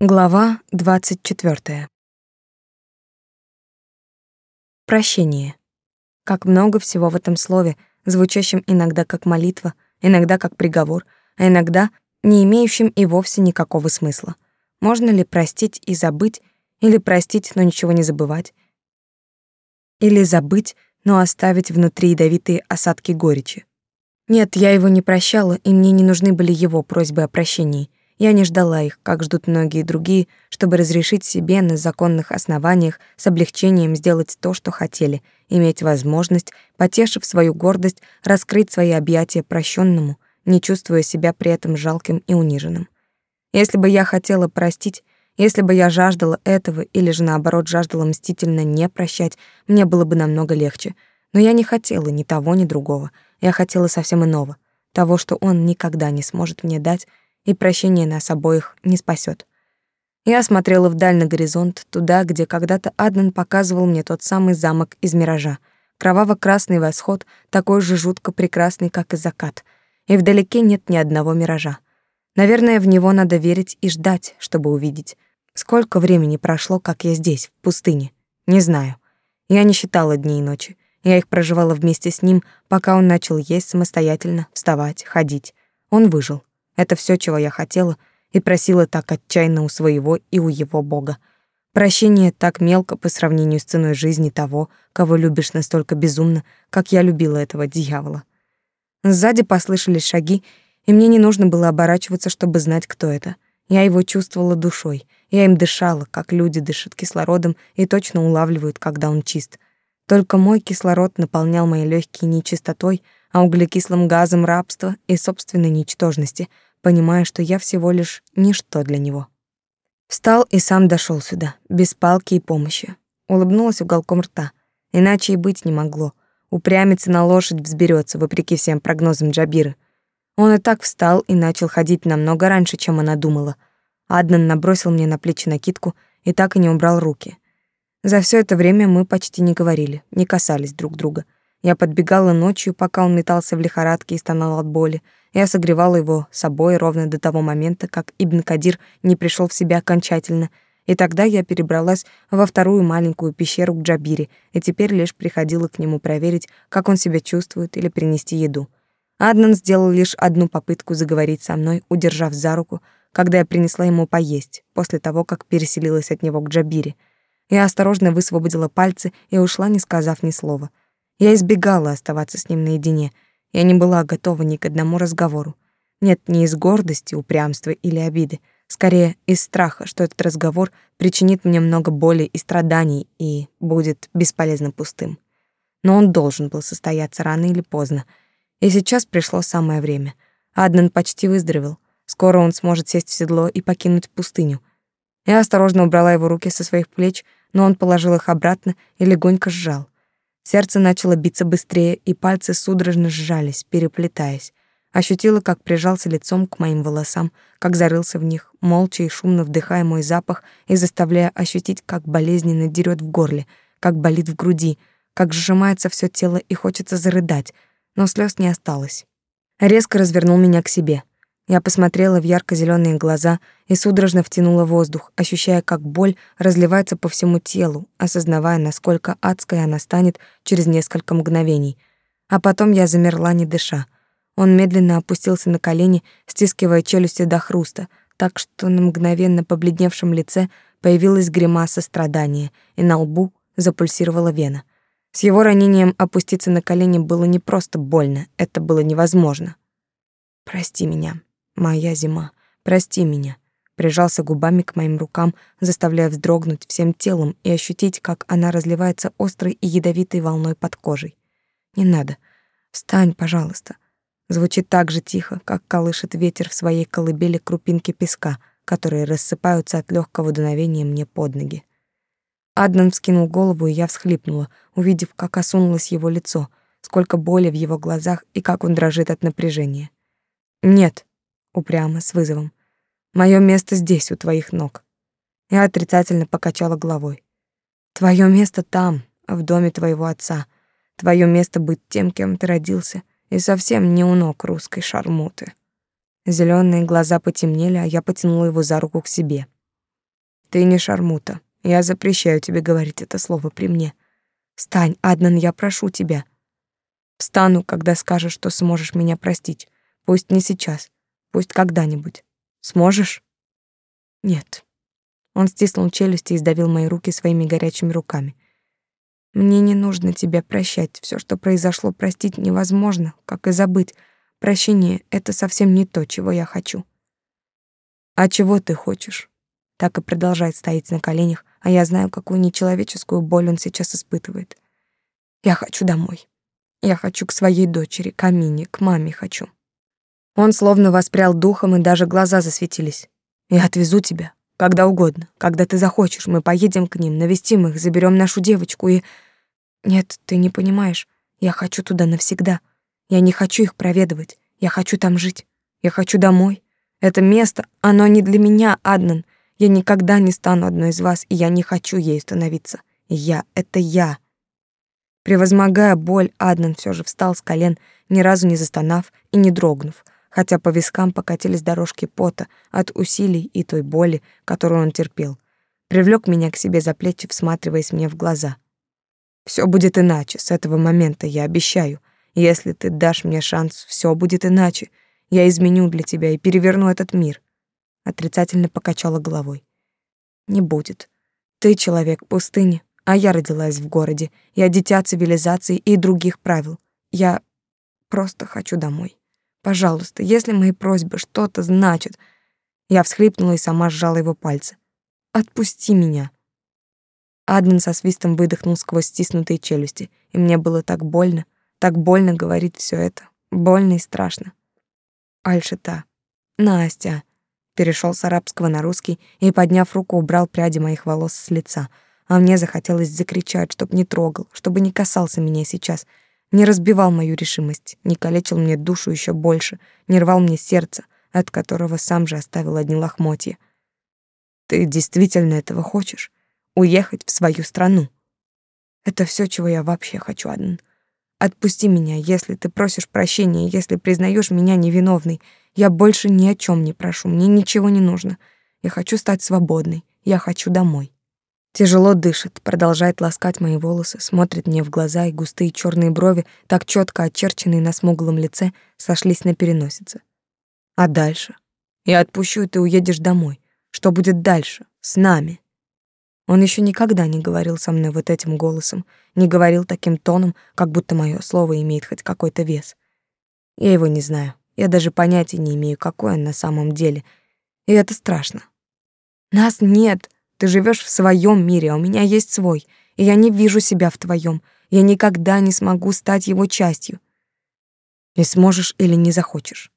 Глава 24. Прощение. Как много всего в этом слове, звучащем иногда как молитва, иногда как приговор, а иногда не имеющим и вовсе никакого смысла. Можно ли простить и забыть, или простить, но ничего не забывать, или забыть, но оставить внутри ядовитые осадки горечи? Нет, я его не прощала, и мне не нужны были его просьбы о прощении — я не ждала их, как ждут многие другие, чтобы разрешить себе на законных основаниях с облегчением сделать то, что хотели, иметь возможность, потешив свою гордость, раскрыть свои объятия прощенному, не чувствуя себя при этом жалким и униженным. Если бы я хотела простить, если бы я жаждала этого или же наоборот жаждала мстительно не прощать, мне было бы намного легче. Но я не хотела ни того, ни другого. Я хотела совсем иного, того, что он никогда не сможет мне дать, и прощение нас обоих не спасет. Я смотрела вдаль на горизонт, туда, где когда-то Аднан показывал мне тот самый замок из миража. Кроваво-красный восход, такой же жутко прекрасный, как и закат. И вдалеке нет ни одного миража. Наверное, в него надо верить и ждать, чтобы увидеть. Сколько времени прошло, как я здесь, в пустыне? Не знаю. Я не считала дни и ночи. Я их проживала вместе с ним, пока он начал есть самостоятельно, вставать, ходить. Он выжил. Это все, чего я хотела и просила так отчаянно у своего и у его бога. Прощение так мелко по сравнению с ценой жизни того, кого любишь настолько безумно, как я любила этого дьявола. Сзади послышались шаги, и мне не нужно было оборачиваться, чтобы знать, кто это. Я его чувствовала душой, я им дышала, как люди дышат кислородом и точно улавливают, когда он чист. Только мой кислород наполнял мои легкие нечистотой, а углекислым газом рабства и собственной ничтожности — понимая, что я всего лишь ничто для него. Встал и сам дошел сюда, без палки и помощи. Улыбнулась уголком рта. Иначе и быть не могло. Упрямиться на лошадь взберется, вопреки всем прогнозам Джабиры. Он и так встал и начал ходить намного раньше, чем она думала. Аднан набросил мне на плечи накидку и так и не убрал руки. За все это время мы почти не говорили, не касались друг друга. Я подбегала ночью, пока он метался в лихорадке и стонал от боли, я согревала его собой ровно до того момента, как Ибн Кадир не пришел в себя окончательно, и тогда я перебралась во вторую маленькую пещеру к Джабире и теперь лишь приходила к нему проверить, как он себя чувствует или принести еду. Аднан сделал лишь одну попытку заговорить со мной, удержав за руку, когда я принесла ему поесть, после того, как переселилась от него к Джабире. Я осторожно высвободила пальцы и ушла, не сказав ни слова. Я избегала оставаться с ним наедине — я не была готова ни к одному разговору. Нет, не из гордости, упрямства или обиды, скорее из страха, что этот разговор причинит мне много боли и страданий и будет бесполезно пустым. Но он должен был состояться рано или поздно. И сейчас пришло самое время. Аднан почти выздоровел. Скоро он сможет сесть в седло и покинуть пустыню. Я осторожно убрала его руки со своих плеч, но он положил их обратно и легонько сжал — Сердце начало биться быстрее, и пальцы судорожно сжались, переплетаясь. Ощутила, как прижался лицом к моим волосам, как зарылся в них, молча и шумно вдыхая мой запах и заставляя ощутить, как болезненно дерет в горле, как болит в груди, как сжимается все тело и хочется зарыдать, но слез не осталось. Резко развернул меня к себе. Я посмотрела в ярко зеленые глаза и судорожно втянула воздух, ощущая, как боль разливается по всему телу, осознавая, насколько адской она станет через несколько мгновений. А потом я замерла, не дыша. Он медленно опустился на колени, стискивая челюсти до хруста, так что на мгновенно побледневшем лице появилась гримаса страдания, и на лбу запульсировала вена. С его ранением опуститься на колени было не просто больно, это было невозможно. «Прости меня», Моя зима, прости меня. Прижался губами к моим рукам, заставляя вздрогнуть всем телом и ощутить, как она разливается острой и ядовитой волной под кожей. Не надо. Встань, пожалуйста. Звучит так же тихо, как колышет ветер в своей колыбели крупинки песка, которые рассыпаются от легкого дуновения мне под ноги. Аднан вскинул голову, и я всхлипнула, увидев, как осунулось его лицо, сколько боли в его глазах и как он дрожит от напряжения. «Нет», упрямо, с вызовом. Мое место здесь, у твоих ног. Я отрицательно покачала головой. Твое место там, в доме твоего отца. Твое место быть тем, кем ты родился, и совсем не у ног русской шармуты. Зеленые глаза потемнели, а я потянула его за руку к себе. Ты не шармута. Я запрещаю тебе говорить это слово при мне. Встань, Аднан, я прошу тебя. Встану, когда скажешь, что сможешь меня простить. Пусть не сейчас, пусть когда-нибудь. Сможешь? Нет. Он стиснул челюсти и сдавил мои руки своими горячими руками. Мне не нужно тебя прощать. Все, что произошло, простить невозможно, как и забыть. Прощение — это совсем не то, чего я хочу. А чего ты хочешь? Так и продолжает стоять на коленях, а я знаю, какую нечеловеческую боль он сейчас испытывает. Я хочу домой. Я хочу к своей дочери, к Амине, к маме хочу. Он словно воспрял духом, и даже глаза засветились. Я отвезу тебя, когда угодно, когда ты захочешь. Мы поедем к ним, навестим их, заберем нашу девочку и... Нет, ты не понимаешь. Я хочу туда навсегда. Я не хочу их проведывать. Я хочу там жить. Я хочу домой. Это место, оно не для меня, Аднан. Я никогда не стану одной из вас, и я не хочу ей становиться. Я — это я. Превозмогая боль, Аднан все же встал с колен, ни разу не застонав и не дрогнув, хотя по вискам покатились дорожки пота от усилий и той боли, которую он терпел. Привлек меня к себе за плечи, всматриваясь мне в глаза. Все будет иначе с этого момента, я обещаю. Если ты дашь мне шанс, все будет иначе. Я изменю для тебя и переверну этот мир. Отрицательно покачала головой. Не будет. Ты человек пустыни, а я родилась в городе. Я дитя цивилизации и других правил. Я просто хочу домой. Пожалуйста, если мои просьбы что-то значат. Я всхлипнула и сама сжала его пальцы. Отпусти меня. Админ со свистом выдохнул сквозь стиснутые челюсти, и мне было так больно. Так больно говорить все это. Больно и страшно. Альшита. Настя. Перешел с арабского на русский и, подняв руку, убрал пряди моих волос с лица. А мне захотелось закричать, чтоб не трогал, чтобы не касался меня сейчас, не разбивал мою решимость, не калечил мне душу еще больше, не рвал мне сердце, от которого сам же оставил одни лохмотья. Ты действительно этого хочешь? Уехать в свою страну? Это все, чего я вообще хочу, Аден. Отпусти меня, если ты просишь прощения, если признаешь меня невиновной. Я больше ни о чем не прошу, мне ничего не нужно. Я хочу стать свободной, я хочу домой. Тяжело дышит, продолжает ласкать мои волосы, смотрит мне в глаза, и густые черные брови, так четко очерченные на смуглом лице, сошлись на переносице. А дальше? Я отпущу, и ты уедешь домой. Что будет дальше? С нами? Он еще никогда не говорил со мной вот этим голосом, не говорил таким тоном, как будто мое слово имеет хоть какой-то вес. Я его не знаю. Я даже понятия не имею, какой он на самом деле. И это страшно. Нас нет. Ты живешь в своем мире, а у меня есть свой. И я не вижу себя в твоем. Я никогда не смогу стать его частью. Не сможешь или не захочешь.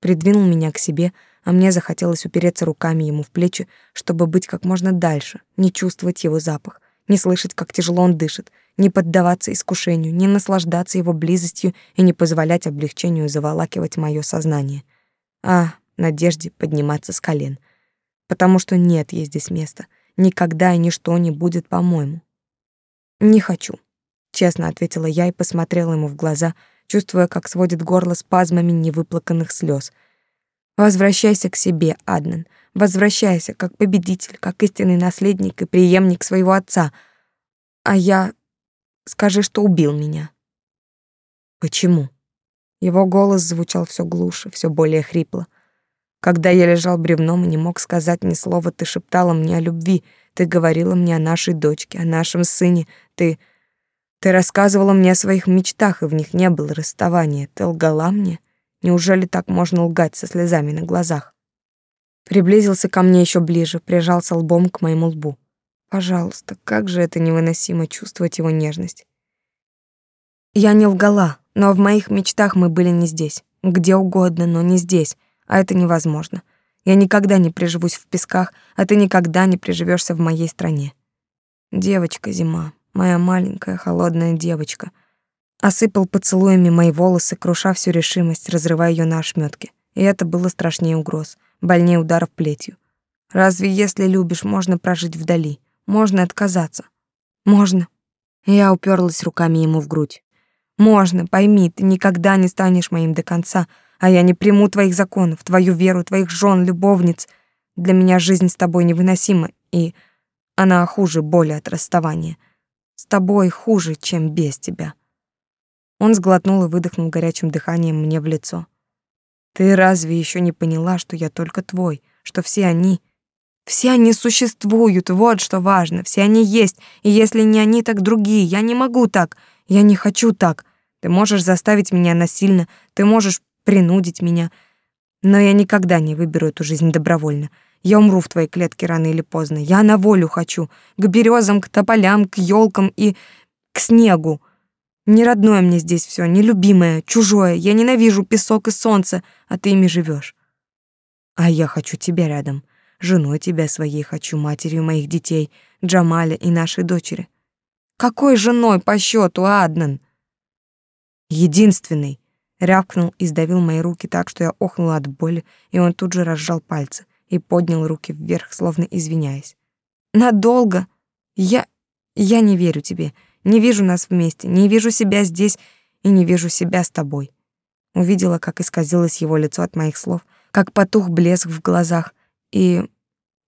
Придвинул меня к себе, а мне захотелось упереться руками ему в плечи, чтобы быть как можно дальше, не чувствовать его запах, не слышать, как тяжело он дышит, не поддаваться искушению, не наслаждаться его близостью и не позволять облегчению заволакивать мое сознание. А надежде подниматься с колен. Потому что нет ей здесь места. Никогда и ничто не будет по-моему. «Не хочу», — честно ответила я и посмотрела ему в глаза, чувствуя, как сводит горло спазмами невыплаканных слез — Возвращайся к себе, Аднан. Возвращайся как победитель, как истинный наследник и преемник своего отца. А я... Скажи, что убил меня. Почему? Его голос звучал все глуше, все более хрипло. Когда я лежал бревном и не мог сказать ни слова, ты шептала мне о любви, ты говорила мне о нашей дочке, о нашем сыне, ты... Ты рассказывала мне о своих мечтах, и в них не было расставания. Ты лгала мне, Неужели так можно лгать со слезами на глазах? Приблизился ко мне еще ближе, прижался лбом к моему лбу. Пожалуйста, как же это невыносимо чувствовать его нежность. Я не лгала, но в моих мечтах мы были не здесь. Где угодно, но не здесь, а это невозможно. Я никогда не приживусь в песках, а ты никогда не приживешься в моей стране. Девочка зима, моя маленькая холодная девочка — Осыпал поцелуями мои волосы, круша всю решимость, разрывая ее на ошметки. И это было страшнее угроз, больнее ударов плетью. Разве если любишь, можно прожить вдали? Можно отказаться? Можно. Я уперлась руками ему в грудь. Можно, пойми, ты никогда не станешь моим до конца, а я не приму твоих законов, твою веру, твоих жен, любовниц. Для меня жизнь с тобой невыносима, и она хуже боли от расставания. С тобой хуже, чем без тебя. Он сглотнул и выдохнул горячим дыханием мне в лицо. Ты разве еще не поняла, что я только твой, что все они все они существуют, вот что важно. Все они есть, и если не они, так другие. Я не могу так. Я не хочу так. Ты можешь заставить меня насильно, ты можешь принудить меня, но я никогда не выберу эту жизнь добровольно. Я умру в твоей клетке рано или поздно. Я на волю хочу, к березам, к тополям, к елкам и к снегу. Не родное мне здесь все, не любимое, чужое. Я ненавижу песок и солнце, а ты ими живешь. А я хочу тебя рядом. Женой тебя своей хочу, матерью моих детей, Джамаля и нашей дочери. Какой женой по счету, Аднан? Единственный. Рявкнул и сдавил мои руки так, что я охнула от боли, и он тут же разжал пальцы и поднял руки вверх, словно извиняясь. Надолго? Я... я не верю тебе. Не вижу нас вместе, не вижу себя здесь и не вижу себя с тобой. Увидела, как исказилось его лицо от моих слов, как потух блеск в глазах, и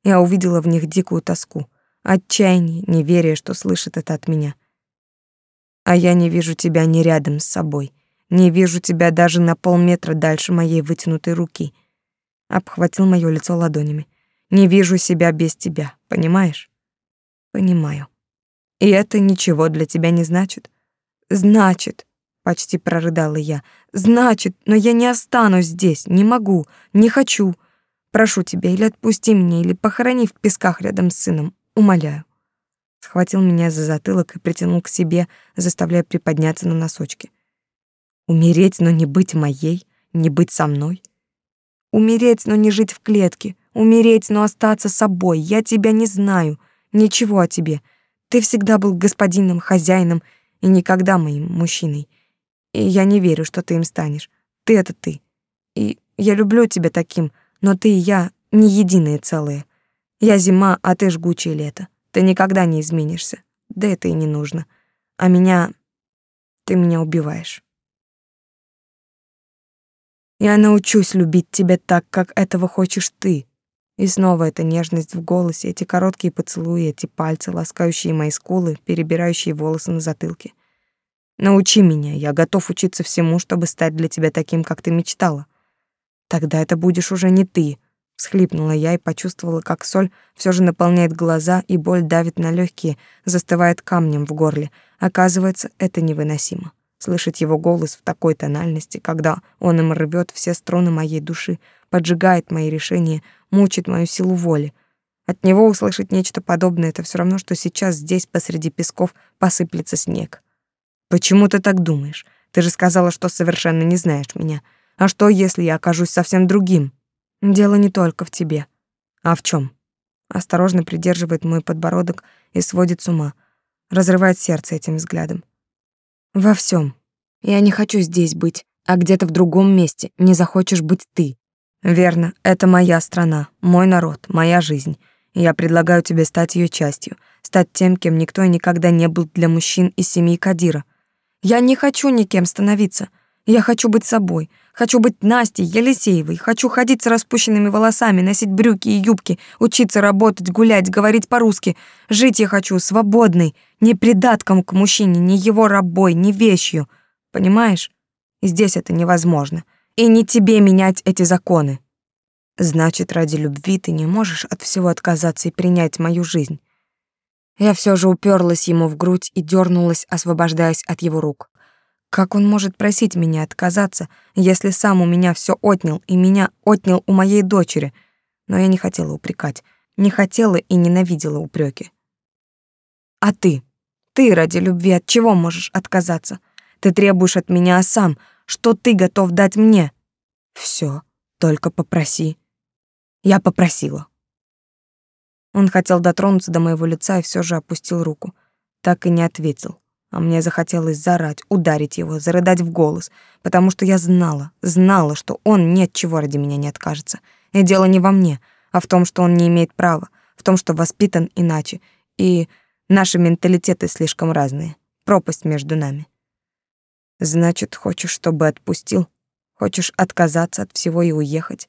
я увидела в них дикую тоску, отчаяние, неверие, что слышит это от меня. А я не вижу тебя ни рядом с собой, не вижу тебя даже на полметра дальше моей вытянутой руки. Обхватил моё лицо ладонями. Не вижу себя без тебя, понимаешь? Понимаю. И это ничего для тебя не значит? Значит, почти прорыдала я. Значит, но я не останусь здесь, не могу, не хочу. Прошу тебя, или отпусти меня, или похорони в песках рядом с сыном, умоляю. Схватил меня за затылок и притянул к себе, заставляя приподняться на носочки. Умереть, но не быть моей, не быть со мной. Умереть, но не жить в клетке. Умереть, но остаться собой. Я тебя не знаю. Ничего о тебе. Ты всегда был господином, хозяином и никогда моим мужчиной. И я не верю, что ты им станешь. Ты — это ты. И я люблю тебя таким, но ты и я не единые целые. Я зима, а ты жгучее лето. Ты никогда не изменишься. Да это и не нужно. А меня... Ты меня убиваешь. Я научусь любить тебя так, как этого хочешь ты. И снова эта нежность в голосе, эти короткие поцелуи, эти пальцы, ласкающие мои скулы, перебирающие волосы на затылке. Научи меня, я готов учиться всему, чтобы стать для тебя таким, как ты мечтала. Тогда это будешь уже не ты, всхлипнула я и почувствовала, как соль все же наполняет глаза и боль давит на легкие, застывает камнем в горле. Оказывается, это невыносимо. Слышать его голос в такой тональности, когда он им рвет все струны моей души, поджигает мои решения, мучит мою силу воли. От него услышать нечто подобное — это все равно, что сейчас здесь посреди песков посыплется снег. «Почему ты так думаешь? Ты же сказала, что совершенно не знаешь меня. А что, если я окажусь совсем другим? Дело не только в тебе. А в чем? Осторожно придерживает мой подбородок и сводит с ума, разрывает сердце этим взглядом. Во всем. Я не хочу здесь быть, а где-то в другом месте не захочешь быть ты. Верно, это моя страна, мой народ, моя жизнь. Я предлагаю тебе стать ее частью, стать тем, кем никто и никогда не был для мужчин из семьи Кадира. Я не хочу никем становиться. Я хочу быть собой, хочу быть Настей Елисеевой, хочу ходить с распущенными волосами, носить брюки и юбки, учиться работать, гулять, говорить по-русски. Жить я хочу свободной, не придатком к мужчине, не его рабой, не вещью. Понимаешь? Здесь это невозможно. И не тебе менять эти законы. Значит, ради любви ты не можешь от всего отказаться и принять мою жизнь. Я все же уперлась ему в грудь и дернулась, освобождаясь от его рук. Как он может просить меня отказаться, если сам у меня все отнял и меня отнял у моей дочери? Но я не хотела упрекать, не хотела и ненавидела упреки. А ты? Ты ради любви от чего можешь отказаться? Ты требуешь от меня сам, что ты готов дать мне? Все, только попроси. Я попросила. Он хотел дотронуться до моего лица и все же опустил руку. Так и не ответил. А мне захотелось зарать, ударить его, зарыдать в голос, потому что я знала, знала, что он ни от чего ради меня не откажется. И дело не во мне, а в том, что он не имеет права, в том, что воспитан иначе, и наши менталитеты слишком разные. Пропасть между нами. Значит, хочешь, чтобы отпустил? Хочешь отказаться от всего и уехать?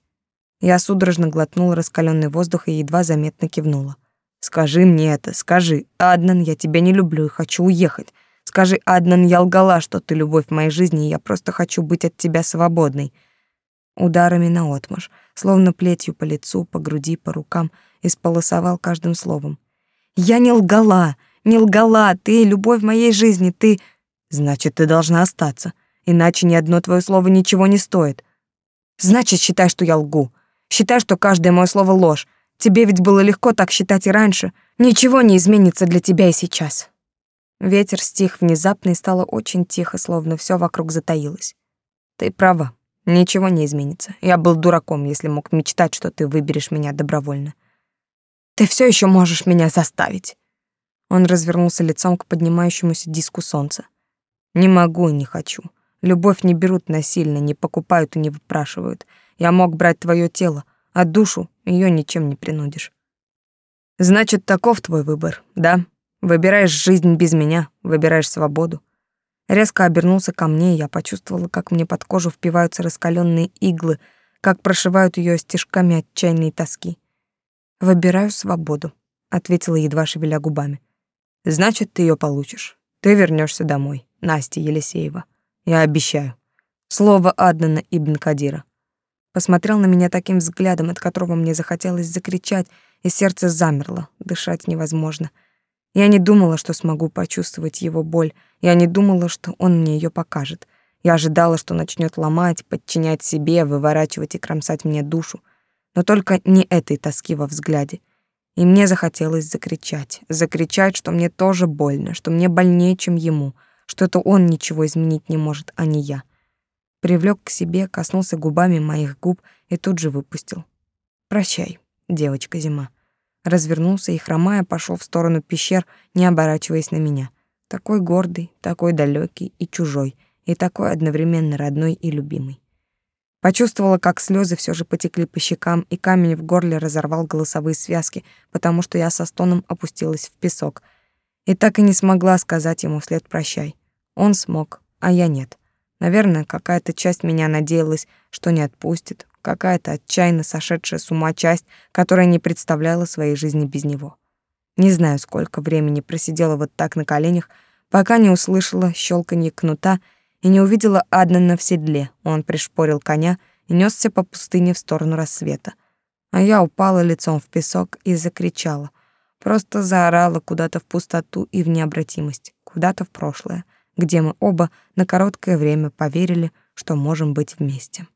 Я судорожно глотнула раскаленный воздух и едва заметно кивнула. Скажи мне это, скажи. Аднан, я тебя не люблю и хочу уехать. Скажи, Аднан, я лгала, что ты любовь моей жизни, и я просто хочу быть от тебя свободной. Ударами наотмашь, словно плетью по лицу, по груди, по рукам, исполосовал каждым словом. Я не лгала, не лгала, ты любовь моей жизни, ты... Значит, ты должна остаться, иначе ни одно твое слово ничего не стоит. Значит, считай, что я лгу. Считай, что каждое мое слово ложь. Тебе ведь было легко так считать и раньше. Ничего не изменится для тебя и сейчас. Ветер стих внезапно и стало очень тихо, словно все вокруг затаилось. Ты права, ничего не изменится. Я был дураком, если мог мечтать, что ты выберешь меня добровольно. Ты все еще можешь меня заставить. Он развернулся лицом к поднимающемуся диску солнца. Не могу и не хочу. Любовь не берут насильно, не покупают и не выпрашивают. Я мог брать твое тело, а душу ее ничем не принудишь. Значит, таков твой выбор, да? Выбираешь жизнь без меня, выбираешь свободу. Резко обернулся ко мне, и я почувствовала, как мне под кожу впиваются раскаленные иглы, как прошивают ее стежками отчаянной тоски. «Выбираю свободу», — ответила, едва шевеля губами. «Значит, ты ее получишь. Ты вернешься домой, Настя Елисеева. Я обещаю. Слово Аднана Ибн Кадира. Посмотрел на меня таким взглядом, от которого мне захотелось закричать, и сердце замерло, дышать невозможно. Я не думала, что смогу почувствовать его боль. Я не думала, что он мне ее покажет. Я ожидала, что начнет ломать, подчинять себе, выворачивать и кромсать мне душу. Но только не этой тоски во взгляде. И мне захотелось закричать. Закричать, что мне тоже больно, что мне больнее, чем ему — что это он ничего изменить не может, а не я. Привлек к себе, коснулся губами моих губ и тут же выпустил. «Прощай, девочка зима». Развернулся и, хромая, пошел в сторону пещер, не оборачиваясь на меня. Такой гордый, такой далекий и чужой, и такой одновременно родной и любимый. Почувствовала, как слезы все же потекли по щекам, и камень в горле разорвал голосовые связки, потому что я со стоном опустилась в песок. И так и не смогла сказать ему вслед «прощай». Он смог, а я нет. Наверное, какая-то часть меня надеялась, что не отпустит, какая-то отчаянно сошедшая с ума часть, которая не представляла своей жизни без него. Не знаю, сколько времени просидела вот так на коленях, пока не услышала щелканье кнута и не увидела Аднана в седле. Он пришпорил коня и несся по пустыне в сторону рассвета. А я упала лицом в песок и закричала. Просто заорала куда-то в пустоту и в необратимость, куда-то в прошлое — где мы оба на короткое время поверили, что можем быть вместе.